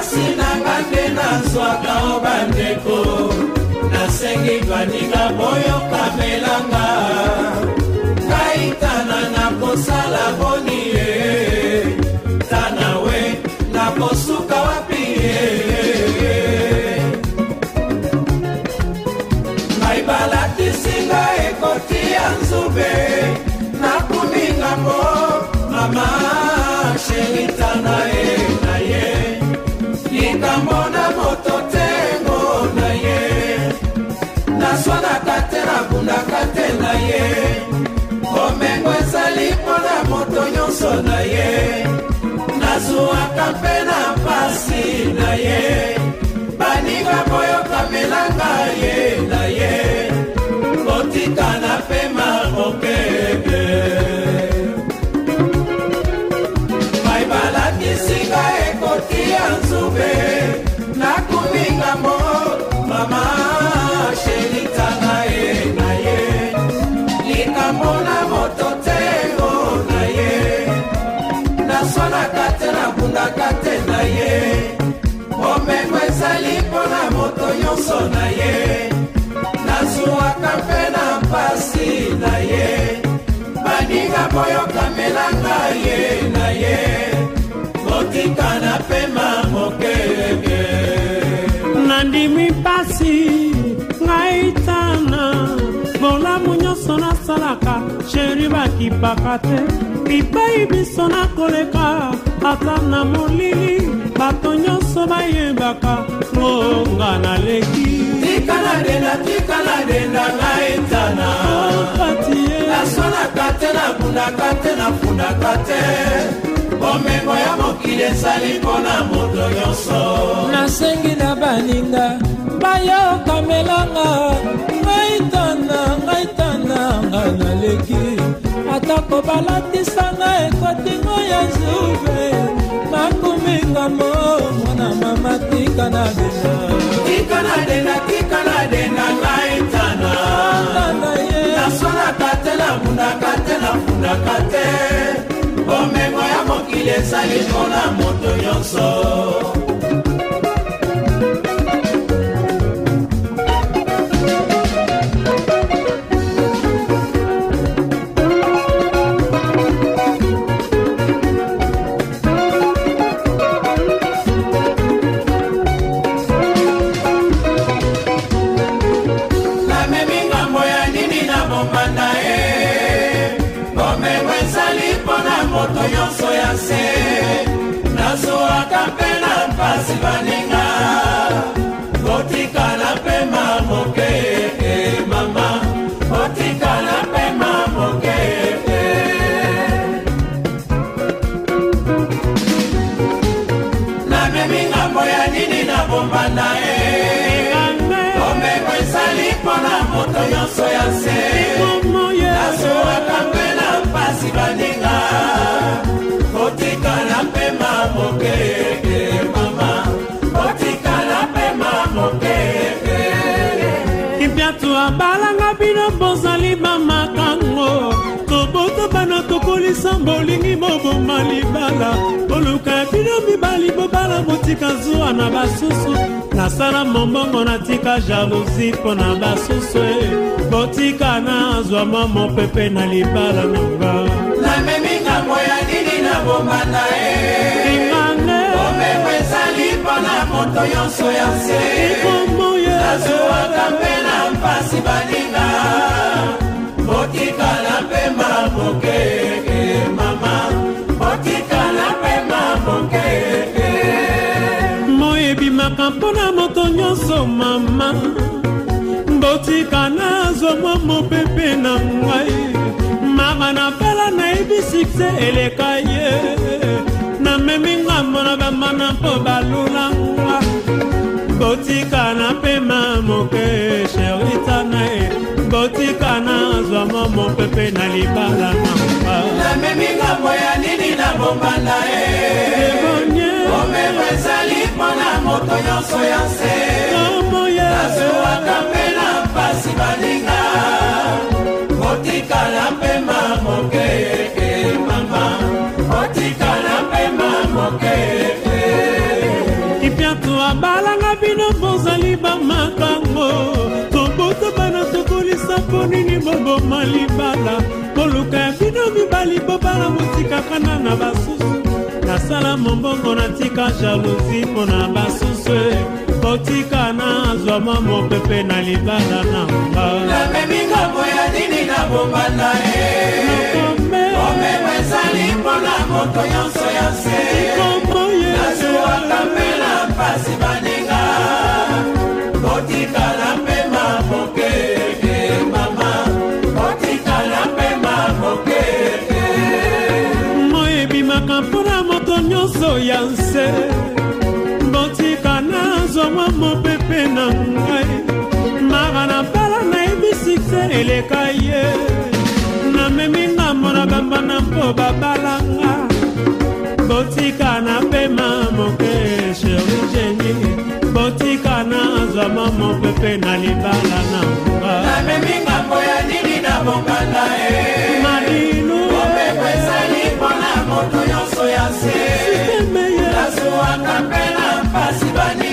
mpasi nanga nde nazwaka o bandeko nasengi baninga boyokamelanga kaitana na kosala boni naswanaka te nabundaka te na ye komengo ezali mpo na moto nyonso na ye nazwwaka mpe na mpasi na ye baninga koyokamelanga ye na ye kotikana mpe makoke naswanaka te nabundaka te na ye bomengo ezali mpo na moto nyonso na ye nazwwaka mpe na mpasi na ye baninga boyokamelanga ye na ye motika na pema koyebaka te bipai biso na koleka ata na molili bato nyonso bayebaka ngonga naleki tikala denda tikala denda naetana patie nasolaka te nabundaka te nafundaka te bomengo ya mokili ezali mpona moto nyonso nasengi na baninga bayokamelanga ngai tana ngai tana nga naleki po balatisanga ekotingo ya zube nakominga mo mwana mama tika na dena tika na dena tika na dena naitana nasona katela mundaka te na fundaka te bomengo ya mokili ezali mpona moto nyonso kasi baninga kotikala pema moke e mama kotikala pema moke e. namemi ngambo ya nini na bomba na ye omeko esali mpo na moto nyonso ya se bino mibali bobala botika zuwa na basusu nasala mombongo natika jalousi mpo na basusu e eh. botika nazwa mwa mopepe na libala na nga nameminga moya nini na bomanda e eh. ingange omemo ezali mpo na moto nyonso ya nse eh. ikomboye nazwaka mpe na mpasi bani kozala mpo na moto nyonso mama botika nazomwa mopepe na ngai mama na pela nayebi sukse eleka ye namemi ngambo na bamama mpo balulanga botika na pema moke sherita na ye botika nazwamwa mopepe na libala na ngai namemi ngambo ya nini na bomba na ye bosengo ezali mpona moto nyonso ya nse nazwaka mpe na mpasi baninga otikala mpema moke eke mama otikala mpema moke kipiato abalanga bino bozali bamakango kobuta bana tokolisa mpo nini boboma libala koluka ya bino mibali bobala motikakana na basusu nasala mombongo natika jalousi mpo na basusu kotika na azwa mwa mopepe na libanda na nga nameminga boya dini na bobanda e omema ezali mpo na moto nyonso ya nse botika nazomwa mopepe na ngai maka na mbala nayebi sukse eleka ye namemi ngambo na bambana mpo babalanga botika napema moke sheri jeni botika nazwama mopepe na libala na nga namemi ngambo ya nini na bonganda e malinu mopepe ezali mpona moto nyonso ya se wanga mpe na mpasi bani